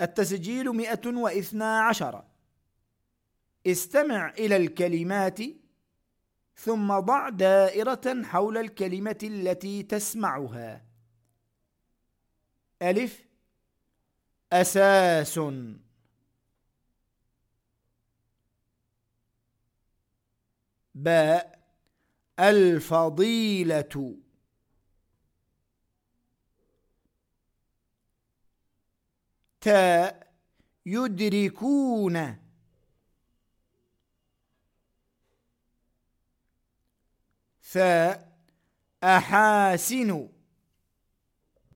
التسجيل مئة واثنا عشر. استمع إلى الكلمات ثم ضع دائرة حول الكلمة التي تسمعها. ألف. أساس. باء. الفضيلة. تاء يدركون. ثاء أحاسن